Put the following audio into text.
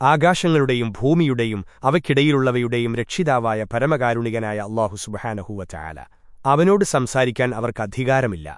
ആകാശങ്ങളുടെയും ഭൂമിയുടെയും അവയ്ക്കിടയിലുള്ളവയുടെയും രക്ഷിതാവായ പരമകാരുണികനായ അള്ളാഹു സുബഹാനഹുവ ചായാല അവനോട് സംസാരിക്കാൻ അവർക്ക് അധികാരമില്ല.